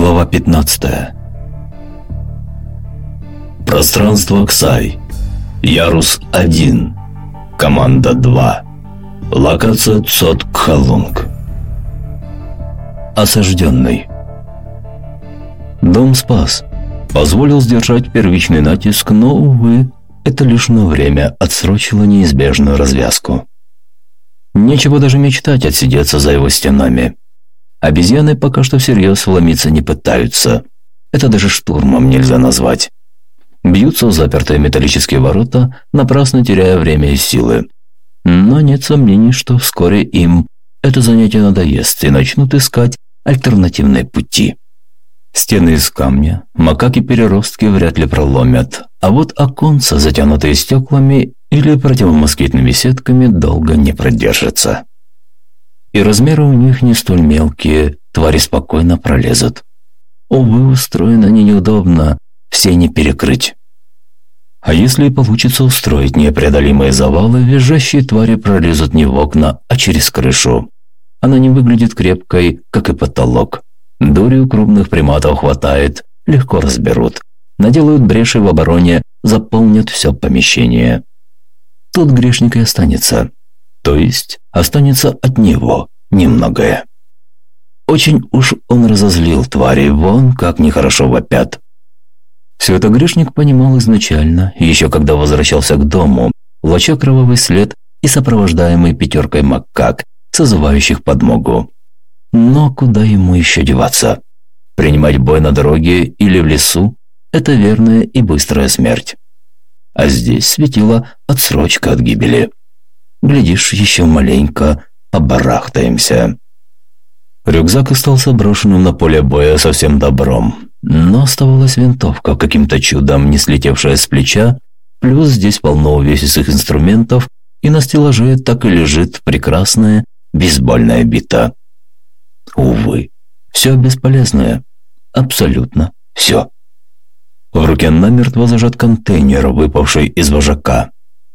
Глава 15 Пространство Ксай. Ярус 1. Команда 2. Локация Цот-Кхалунг. Осажденный. Дом спас. Позволил сдержать первичный натиск, но, увы, это лишь на время отсрочило неизбежную развязку. Нечего даже мечтать отсидеться за его стенами. Обезьяны пока что всерьез вломиться не пытаются. Это даже штурмом нельзя назвать. Бьются в запертые металлические ворота, напрасно теряя время и силы. Но нет сомнений, что вскоре им это занятие надоест и начнут искать альтернативные пути. Стены из камня макаки-переростки вряд ли проломят, а вот оконца, затянутые стеклами или противомоскитными сетками, долго не продержатся. И размеры у них не столь мелкие, твари спокойно пролезут. Увы, устроены они неудобно, все не перекрыть. А если получится устроить непреодолимые завалы, визжащие твари пролезут не в окна, а через крышу. Она не выглядит крепкой, как и потолок. Дури у крупных приматов хватает, легко разберут. Наделают бреши в обороне, заполнят все помещение. Тут грешник и останется. То есть останется от него немногое. Очень уж он разозлил твари, вон как нехорошо вопят. Все это грешник понимал изначально, еще когда возвращался к дому, влача кровавый след и сопровождаемый пятеркой макак, созывающих подмогу. Но куда ему еще деваться? Принимать бой на дороге или в лесу – это верная и быстрая смерть. А здесь светила отсрочка от гибели. Глядишь, еще маленько побарахтаемся. Рюкзак остался брошенным на поле боя совсем добром. Но оставалась винтовка, каким-то чудом не слетевшая с плеча, плюс здесь полно увесистых инструментов, и на стеллаже так и лежит прекрасная бейсбольная бита. Увы, все бесполезное. Абсолютно все. В руке намертво зажат контейнер, выпавший из вожака.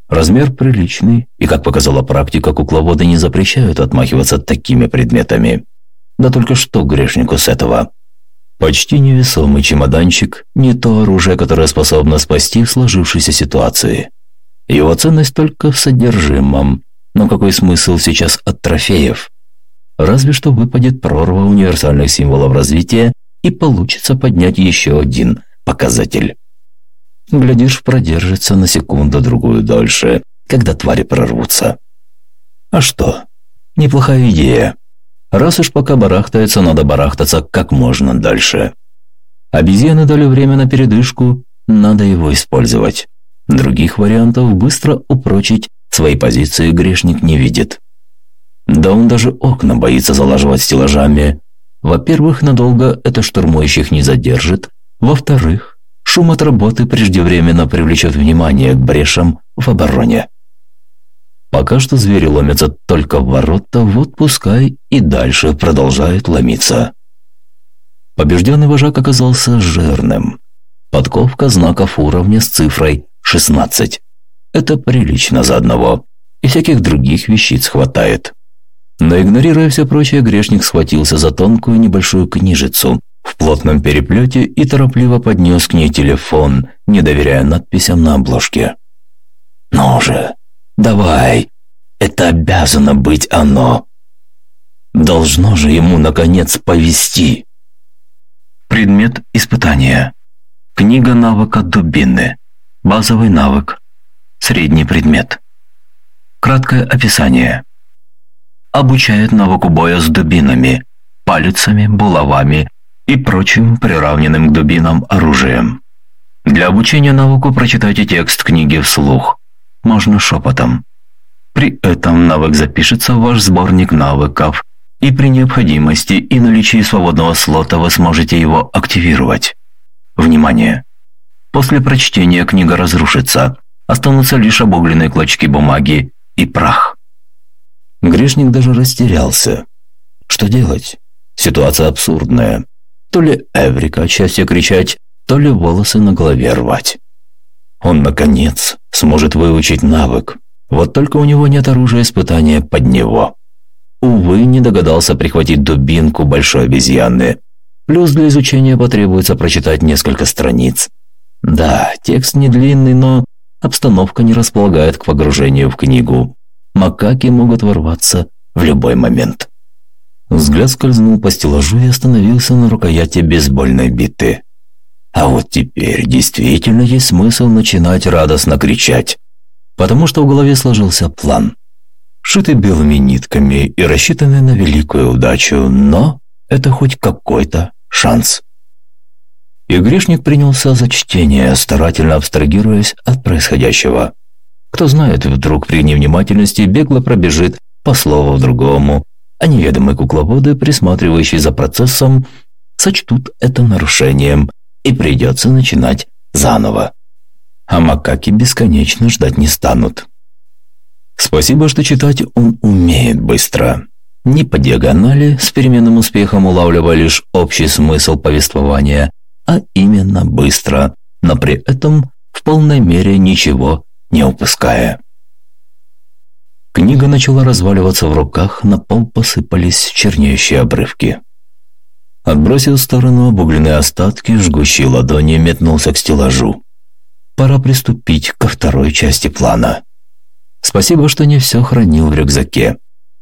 Размер приличный, и, как показала практика, кукловоды не запрещают отмахиваться такими предметами. Да только что грешнику с этого? Почти невесомый чемоданчик – не то оружие, которое способно спасти в сложившейся ситуации. Его ценность только в содержимом. Но какой смысл сейчас от трофеев? Разве что выпадет прорва универсальных символов развития и получится поднять еще один показатель. Глядишь, продержится на секунду-другую дольше, когда твари прорвутся. А что? Неплохая идея. Раз уж пока барахтается, надо барахтаться как можно дальше. Обезьяны дали время на передышку, надо его использовать. Других вариантов быстро упрочить свои позиции грешник не видит. Да он даже окна боится залаживать стеллажами. Во-первых, надолго это штурмующих не задержит. Во-вторых, шум от работы преждевременно привлечет внимание к брешам в обороне. Пока что звери ломятся только в ворота, вот пускай и дальше продолжают ломиться. Побежденный вожак оказался жирным. Подковка знаков уровня с цифрой 16. Это прилично за одного. И всяких других вещиц хватает. Но игнорируя все прочее, грешник схватился за тонкую небольшую книжицу в плотном переплете и торопливо поднес к ней телефон, не доверяя надписям на обложке. «Ну же, давай, это обязано быть оно!» Должно же ему, наконец, повести. Предмет испытания. Книга навыка дубины. Базовый навык. Средний предмет. Краткое описание обучает навыку боя с дубинами, палицами, булавами и прочим приравненным к дубинам оружием. Для обучения навыку прочитайте текст книги вслух, можно шепотом. При этом навык запишется в ваш сборник навыков, и при необходимости и наличии свободного слота вы сможете его активировать. Внимание! После прочтения книга разрушится, останутся лишь обугленные клочки бумаги и прах. Грешник даже растерялся. Что делать? Ситуация абсурдная. То ли Эврика от счастья кричать, то ли волосы на голове рвать. Он, наконец, сможет выучить навык. Вот только у него нет оружия испытания под него. Увы, не догадался прихватить дубинку большой обезьяны. Плюс для изучения потребуется прочитать несколько страниц. Да, текст не длинный, но обстановка не располагает к погружению в книгу. Макаки могут ворваться в любой момент. Взгляд скользнул по стеллажу и остановился на рукояти бейсбольной биты. А вот теперь действительно есть смысл начинать радостно кричать, потому что в голове сложился план. Шитый белыми нитками и рассчитанный на великую удачу, но это хоть какой-то шанс. И грешник принялся за чтение, старательно абстрагируясь от происходящего. Кто знает, вдруг при невнимательности бегло пробежит по слову другому, а неведомые кукловоды, присматривающие за процессом, сочтут это нарушением, и придется начинать заново. А макаки бесконечно ждать не станут. Спасибо, что читать он умеет быстро. Не по диагонали, с переменным успехом улавливая лишь общий смысл повествования, а именно быстро, но при этом в полной мере ничего не упуская. Книга начала разваливаться в руках, на пол посыпались чернеющие обрывки. Отбросив в сторону обугленные остатки, жгущие ладони метнулся к стеллажу. Пора приступить ко второй части плана. Спасибо, что не все хранил в рюкзаке.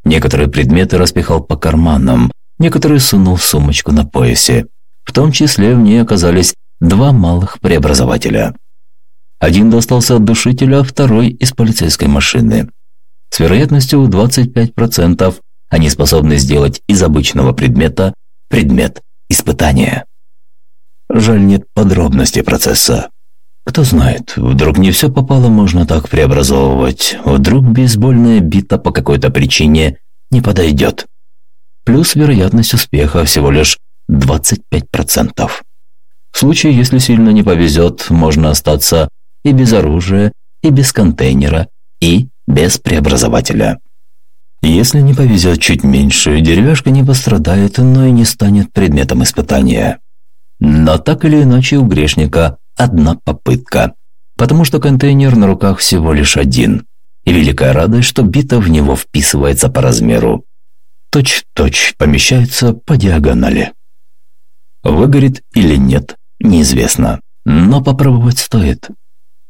Некоторые предметы распихал по карманам, некоторые сунул в сумочку на поясе. В том числе в ней оказались два малых преобразователя. Один достался от душителя, а второй из полицейской машины. С вероятностью в 25% они способны сделать из обычного предмета предмет испытания. Жаль, нет подробностей процесса. Кто знает, вдруг не все попало можно так преобразовывать, вдруг бейсбольная бита по какой-то причине не подойдет. Плюс вероятность успеха всего лишь 25%. В случае, если сильно не повезет, можно остаться и без оружия, и без контейнера, и без преобразователя. Если не повезет чуть меньше, деревяшка не пострадает, но и не станет предметом испытания. Но так или иначе у грешника одна попытка, потому что контейнер на руках всего лишь один, и великая радость, что бита в него вписывается по размеру. Точь-точь помещается по диагонали. Выгорит или нет, неизвестно, но попробовать стоит.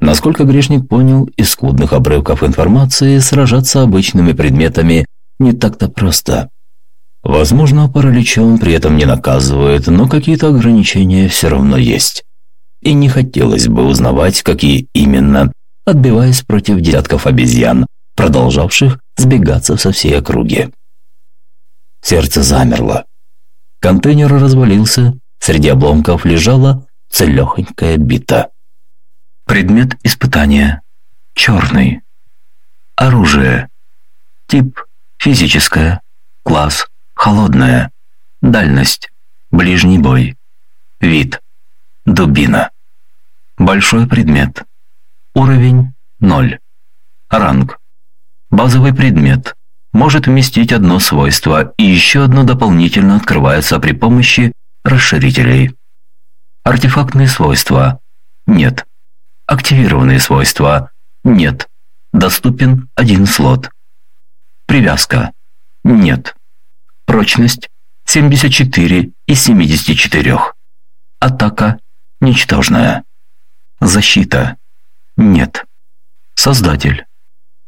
Насколько грешник понял из скудных обрывков информации, сражаться обычными предметами не так-то просто. Возможно, параличом при этом не наказывают, но какие-то ограничения все равно есть и не хотелось бы узнавать, какие именно, отбиваясь против десятков обезьян, продолжавших сбегаться со всей округи. Сердце замерло. Контейнер развалился, среди обломков лежала целехонькая бита. Предмет испытания. Черный. Оружие. Тип физическое. Класс холодное. Дальность. Ближний бой. Вид. Дубина. Большой предмет. Уровень 0. Ранг. Базовый предмет. Может вместить одно свойство, и еще одно дополнительно открывается при помощи расширителей. Артефактные свойства. Нет. Активированные свойства. Нет. Доступен один слот. Привязка. Нет. Прочность 74 из 74. Атака ничтожная. Защита. Нет. Создатель.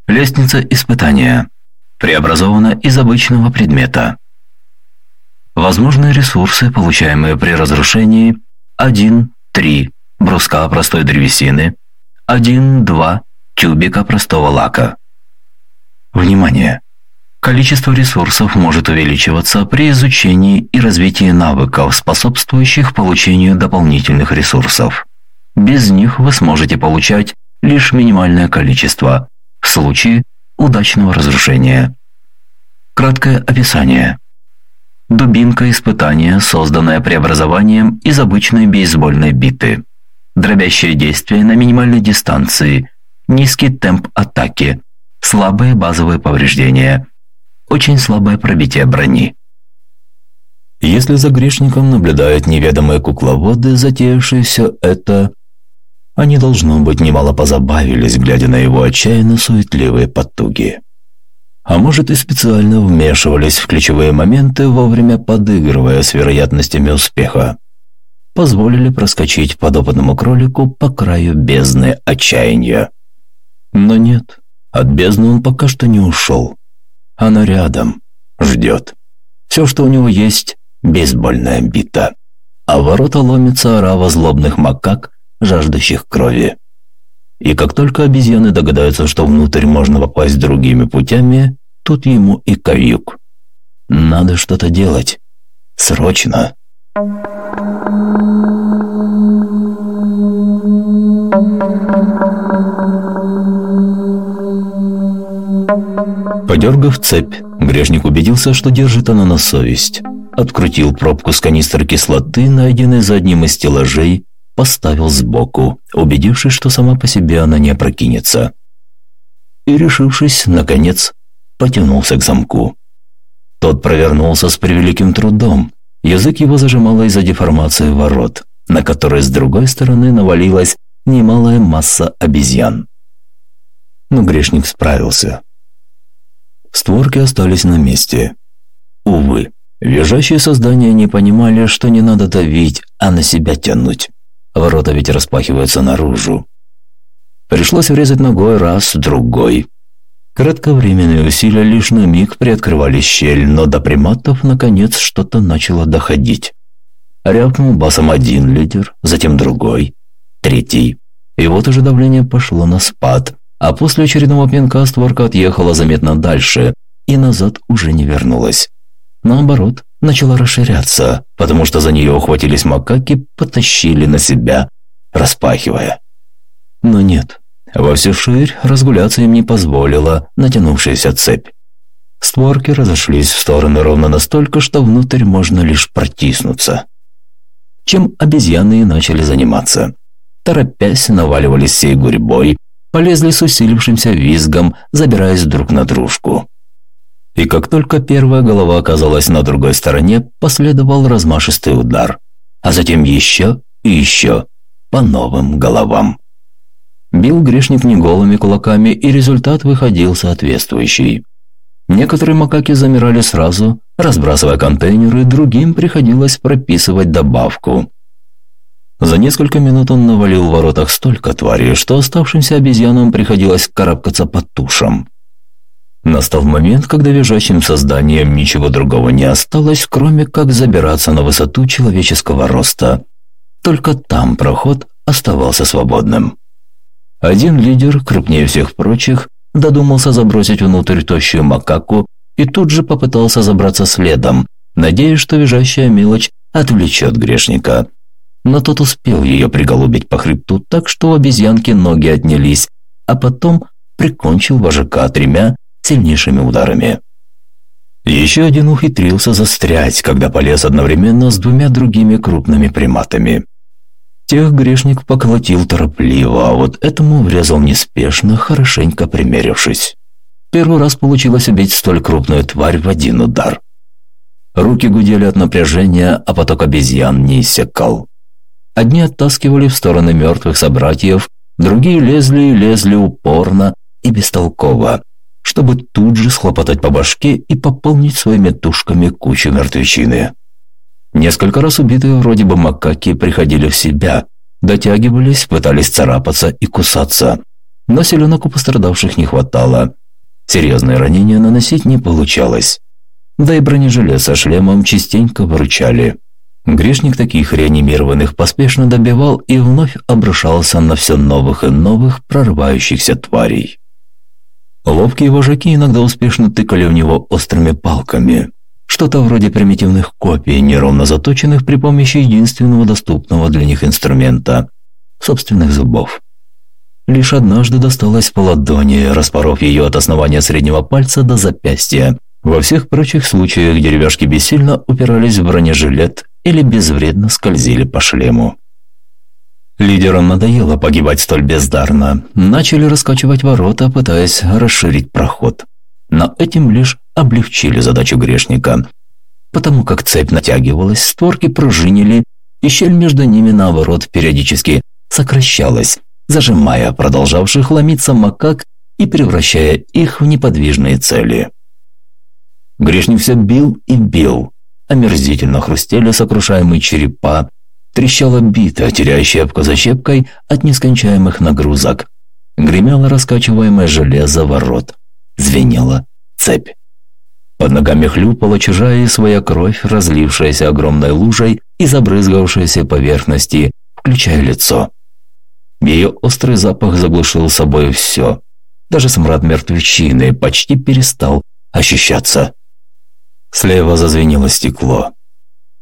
Лестница испытания. Преобразована из обычного предмета. Возможные ресурсы, получаемые при разрушении 1, 3 бруска простой древесины, 1, 2 тюбика простого лака. Внимание! Количество ресурсов может увеличиваться при изучении и развитии навыков, способствующих получению дополнительных ресурсов. Без них вы сможете получать лишь минимальное количество в случае удачного разрушения. Краткое описание. Дубинка испытания, созданная преобразованием из обычной бейсбольной биты. Дробящее действие на минимальной дистанции, низкий темп атаки, слабые базовые повреждения, очень слабое пробитие брони. Если за грешником наблюдают неведомые кукловоды, затеявшие все это, они, должно быть, немало позабавились, глядя на его отчаянно суетливые потуги. А может и специально вмешивались в ключевые моменты, вовремя подыгрывая с вероятностями успеха. Позволили проскочить подопытному кролику по краю бездны отчаяния. Но нет, от бездны он пока что не ушел. Она рядом, ждет. Все, что у него есть – бейсбольная бита. А ворота ломится орава злобных макак, жаждущих крови. И как только обезьяны догадаются, что внутрь можно попасть другими путями, тут ему и каюк. Надо что-то делать. Срочно. Подергав цепь, грешник убедился, что держит она на совесть. Открутил пробку с канистры кислоты, найденной за одним из стеллажей, поставил сбоку, убедившись, что сама по себе она не опрокинется. И, решившись, наконец, потянулся к замку. Тот провернулся с превеликим трудом. Язык его зажимало из-за деформации ворот, на которые с другой стороны навалилась немалая масса обезьян. Но грешник справился. Створки остались на месте. Увы, визжащие создания не понимали, что не надо давить, а на себя тянуть. Ворота ведь распахиваются наружу. Пришлось врезать ногой раз, другой. Кратковременные усилия лишь на миг приоткрывали щель, но до приматов наконец что-то начало доходить. Рявкнул басом один лидер, затем другой, третий. И вот уже давление пошло на спад, а после очередного пинка створка отъехала заметно дальше и назад уже не вернулась. Наоборот, начала расширяться, потому что за нее ухватились макаки, потащили на себя, распахивая. Но нет, во всю ширь разгуляться им не позволила натянувшаяся цепь. Створки разошлись в стороны ровно настолько, что внутрь можно лишь протиснуться. Чем обезьяны и начали заниматься. Торопясь, наваливались всей гурьбой, полезли с усилившимся визгом, забираясь друг на дружку. И как только первая голова оказалась на другой стороне, последовал размашистый удар, а затем еще и еще по новым головам. Бил грешник не голыми кулаками, и результат выходил соответствующий. Некоторые макаки замирали сразу, разбрасывая контейнеры, другим приходилось прописывать добавку. За несколько минут он навалил в воротах столько тварей, что оставшимся обезьянам приходилось карабкаться по тушам. Настал момент, когда визжащим созданием ничего другого не осталось, кроме как забираться на высоту человеческого роста. Только там проход оставался свободным. Один лидер, крупнее всех прочих, додумался забросить внутрь тощую макаку и тут же попытался забраться следом, надеясь, что визжащая мелочь отвлечет грешника. Но тот успел ее приголубить по хребту так, что у обезьянки ноги отнялись, а потом прикончил вожака тремя сильнейшими ударами. Еще один ухитрился застрять, когда полез одновременно с двумя другими крупными приматами. Тех грешник поколотил торопливо, а вот этому врезал неспешно, хорошенько примерившись. Первый раз получилось убить столь крупную тварь в один удар. Руки гудели от напряжения, а поток обезьян не иссякал. Одни оттаскивали в стороны мертвых собратьев, другие лезли и лезли упорно и бестолково, чтобы тут же схлопотать по башке и пополнить своими тушками кучу мертвечины. Несколько раз убитые вроде бы макаки приходили в себя, дотягивались, пытались царапаться и кусаться. Но селенок у пострадавших не хватало. Серьезные ранения наносить не получалось. Да и бронежилет со шлемом частенько выручали. Грешник таких реанимированных поспешно добивал и вновь обрушался на все новых и новых прорывающихся тварей. Ловкие вожаки иногда успешно тыкали в него острыми палками, что-то вроде примитивных копий, неровно заточенных при помощи единственного доступного для них инструмента – собственных зубов. Лишь однажды досталась по ладони, распоров ее от основания среднего пальца до запястья. Во всех прочих случаях деревяшки бессильно упирались в бронежилет или безвредно скользили по шлему. Лидерам надоело погибать столь бездарно. Начали раскачивать ворота, пытаясь расширить проход. Но этим лишь облегчили задачу грешника. Потому как цепь натягивалась, створки пружинили, и щель между ними, наоборот, периодически сокращалась, зажимая продолжавших ломиться макак и превращая их в неподвижные цели. Грешник все бил и бил. Омерзительно хрустели сокрушаемые черепа, трещала бита, теряя щепку за щепкой от нескончаемых нагрузок. Гремело раскачиваемое железо ворот. Звенела цепь. Под ногами хлюпала чужая и своя кровь, разлившаяся огромной лужей и забрызгавшаяся поверхности, включая лицо. Ее острый запах заглушил собой все. Даже смрад мертвечины почти перестал ощущаться. Слева зазвенело стекло.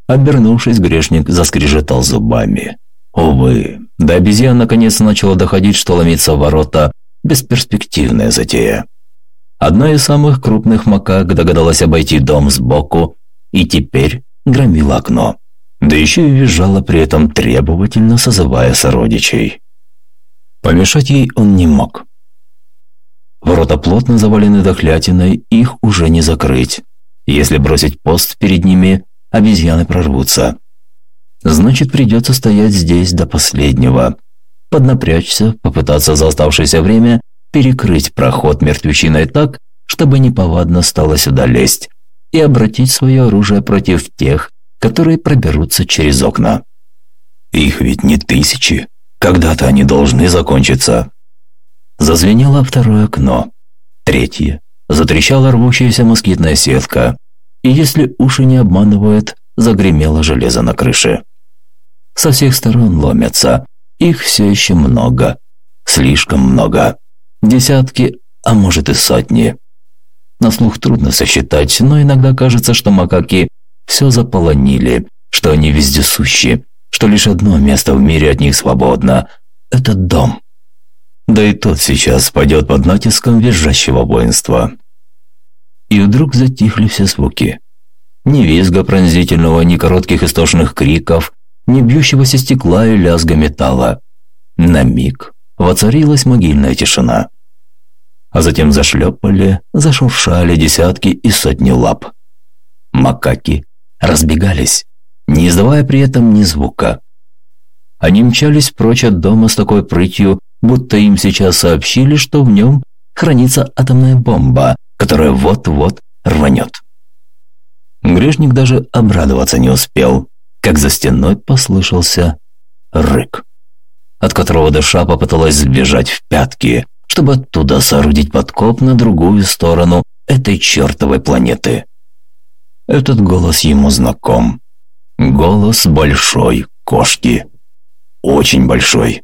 Обернувшись, грешник заскрежетал зубами. Увы, до обезьян наконец начало доходить, что ломиться в ворота – бесперспективная затея. Одна из самых крупных макак догадалась обойти дом сбоку и теперь громила окно. Да еще и визжала при этом требовательно созывая сородичей. Помешать ей он не мог. Ворота плотно завалены дохлятиной, их уже не закрыть. Если бросить пост перед ними, обезьяны прорвутся. Значит, придется стоять здесь до последнего. Поднапрячься, попытаться за оставшееся время перекрыть проход мертвечиной так, чтобы неповадно стало сюда лезть, и обратить свое оружие против тех, которые проберутся через окна. Их ведь не тысячи. Когда-то они должны закончиться. Зазвенело второе окно. Третье. Затрещала рвущаяся москитная сетка. И если уши не обманывают, загремело железо на крыше. Со всех сторон ломятся. Их все еще много. Слишком много. Десятки, а может и сотни. На слух трудно сосчитать, но иногда кажется, что макаки все заполонили, что они вездесущи, что лишь одно место в мире от них свободно – это дом. Да и тот сейчас пойдет под натиском визжащего воинства. И вдруг затихли все звуки. Ни визга пронзительного, ни коротких истошных криков, ни бьющегося стекла и лязга металла. На миг воцарилась могильная тишина. А затем зашлепали, зашуршали десятки и сотни лап. Макаки разбегались, не издавая при этом ни звука. Они мчались прочь от дома с такой прытью, будто им сейчас сообщили, что в нем хранится атомная бомба, которая вот-вот рванет. Грешник даже обрадоваться не успел, как за стеной послышался рык, от которого душа попыталась сбежать в пятки, чтобы оттуда соорудить подкоп на другую сторону этой чертовой планеты. Этот голос ему знаком. Голос большой кошки. Очень большой.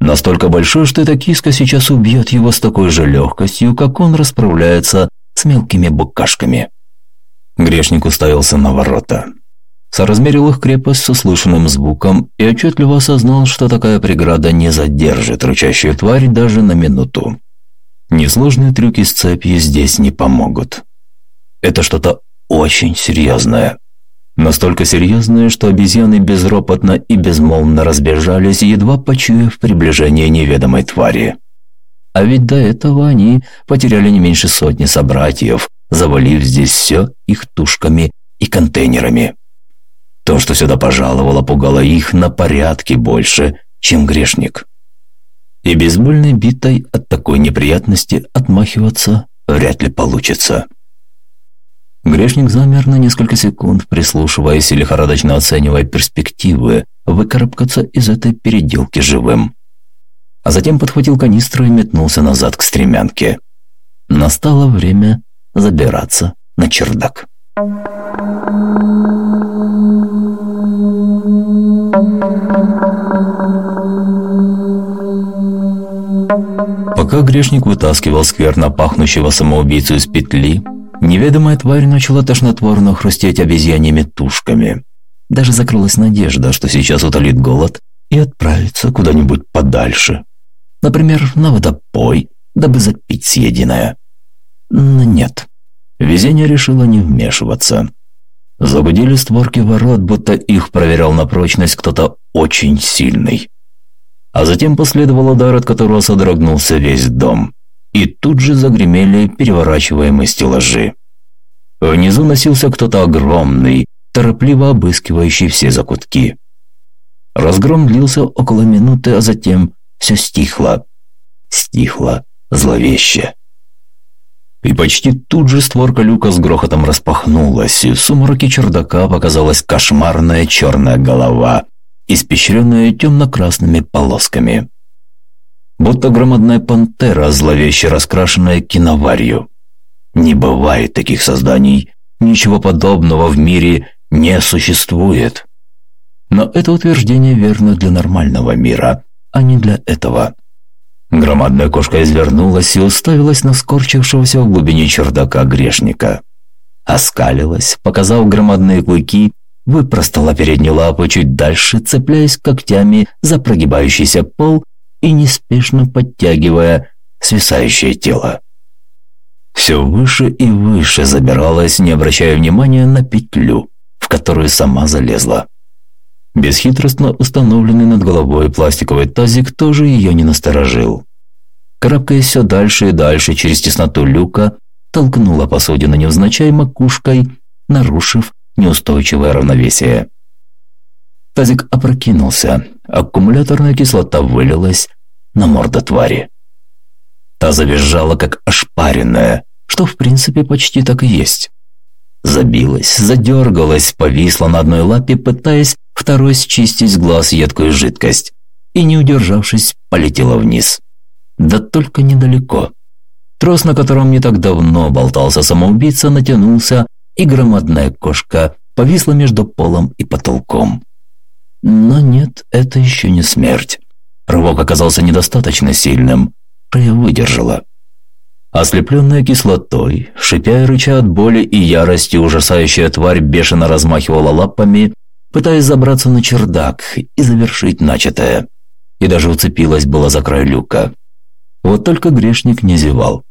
Настолько большой, что эта киска сейчас убьет его с такой же легкостью, как он расправляется с мелкими букашками. Грешник уставился на ворота. Соразмерил их крепость с услышанным звуком и отчетливо осознал, что такая преграда не задержит рычащую тварь даже на минуту. Несложные трюки с цепью здесь не помогут. Это что-то очень серьезное. Настолько серьезное, что обезьяны безропотно и безмолвно разбежались, едва почуяв приближение неведомой твари. А ведь до этого они потеряли не меньше сотни собратьев, завалив здесь все их тушками и контейнерами. То, что сюда пожаловало, пугало их на порядке больше, чем грешник. И бейсбольной битой от такой неприятности отмахиваться вряд ли получится. Грешник замер на несколько секунд, прислушиваясь и лихорадочно оценивая перспективы выкарабкаться из этой переделки живым. А затем подхватил канистру и метнулся назад к стремянке. Настало время забираться на чердак. Пока грешник вытаскивал скверно пахнущего самоубийцу из петли, неведомая тварь начала тошнотворно хрустеть обезьяньями тушками. Даже закрылась надежда, что сейчас утолит голод и отправится куда-нибудь подальше. Например, на водопой, дабы запить съеденное. Но нет. Везение решило не вмешиваться. Загудели створки ворот, будто их проверял на прочность кто-то очень сильный. А затем последовал удар, от которого содрогнулся весь дом. И тут же загремели переворачиваемые стеллажи. Внизу носился кто-то огромный, торопливо обыскивающий все закутки. Разгром длился около минуты, а затем все стихло. Стихло зловеще. И почти тут же створка люка с грохотом распахнулась, и в сумраке чердака показалась кошмарная черная голова, испещренная темно-красными полосками. Будто громадная пантера, зловеще раскрашенная киноварью. Не бывает таких созданий, ничего подобного в мире не существует. Но это утверждение верно для нормального мира, а не для этого. Громадная кошка извернулась и уставилась на скорчившегося в глубине чердака грешника. Оскалилась, показав громадные клыки, выпростала передние лапы чуть дальше, цепляясь когтями за прогибающийся пол и неспешно подтягивая свисающее тело. Все выше и выше забиралась, не обращая внимания на петлю, в которую сама залезла. Бесхитростно установленный над головой пластиковый тазик тоже ее не насторожил. Карабкаясь все дальше и дальше через тесноту люка, толкнула посудину невзначай макушкой, нарушив неустойчивое равновесие. Тазик опрокинулся, аккумуляторная кислота вылилась на морду твари. Та завизжала, как ошпаренная, что в принципе почти так и есть. Забилась, задергалась, повисла на одной лапе, пытаясь второй счистить с глаз едкую жидкость, и, не удержавшись, полетела вниз. Да только недалеко. Трос, на котором не так давно болтался самоубийца, натянулся, и громадная кошка повисла между полом и потолком. Но нет, это еще не смерть. Рывок оказался недостаточно сильным. Шея выдержала. Ослепленная кислотой, шипя и рыча от боли и ярости, ужасающая тварь бешено размахивала лапами, пытаясь забраться на чердак и завершить начатое. И даже уцепилась была за край люка. Вот только грешник не зевал.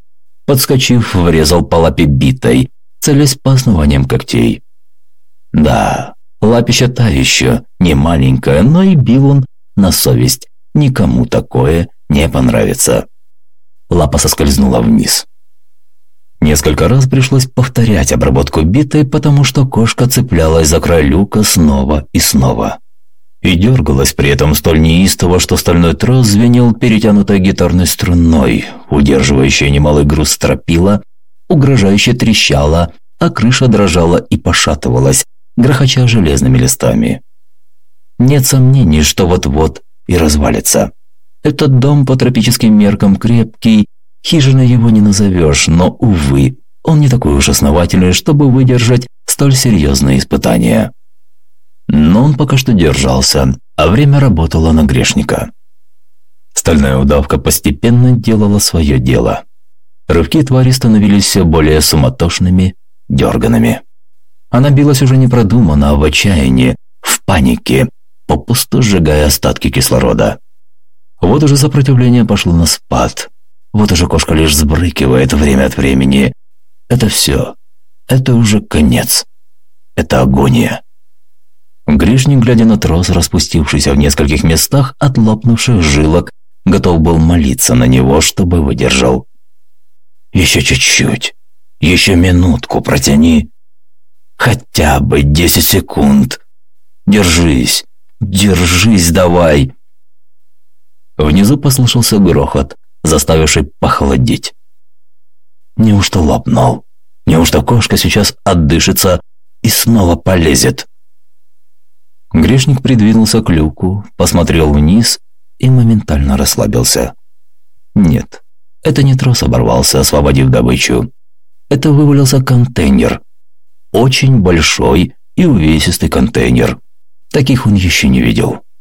Подскочив, врезал по лапе битой, целясь по основаниям когтей. Да, лапища та еще, не маленькая, но и бил он на совесть. Никому такое не понравится. Лапа соскользнула вниз. Несколько раз пришлось повторять обработку битой, потому что кошка цеплялась за край люка снова и снова. И дергалась при этом столь неистово, что стальной трос звенел перетянутой гитарной струной, удерживающая немалый груз стропила, угрожающе трещала, а крыша дрожала и пошатывалась, грохоча железными листами. Нет сомнений, что вот-вот и развалится. Этот дом по тропическим меркам крепкий, хижиной его не назовешь, но, увы, он не такой уж основательный, чтобы выдержать столь серьезные испытания. Но он пока что держался, а время работало на грешника. Стальная удавка постепенно делала свое дело. Рывки твари становились все более суматошными, дерганными. Она билась уже непродуманно, а в отчаянии, в панике, попусту сжигая остатки кислорода. Вот уже сопротивление пошло на спад. Вот уже кошка лишь сбрыкивает время от времени. Это все. Это уже конец. Это агония. Гришник, глядя на трос, распустившийся в нескольких местах от лопнувших жилок, готов был молиться на него, чтобы выдержал. «Еще чуть-чуть. Еще минутку протяни. Хотя бы десять секунд. Держись. Держись давай!» Внизу послышался грохот, заставивший похолодеть. Неужто лопнул? Неужто кошка сейчас отдышится и снова полезет? Грешник придвинулся к люку, посмотрел вниз и моментально расслабился. Нет, это не трос оборвался, освободив добычу. Это вывалился контейнер. Очень большой и увесистый контейнер. Таких он еще не видел.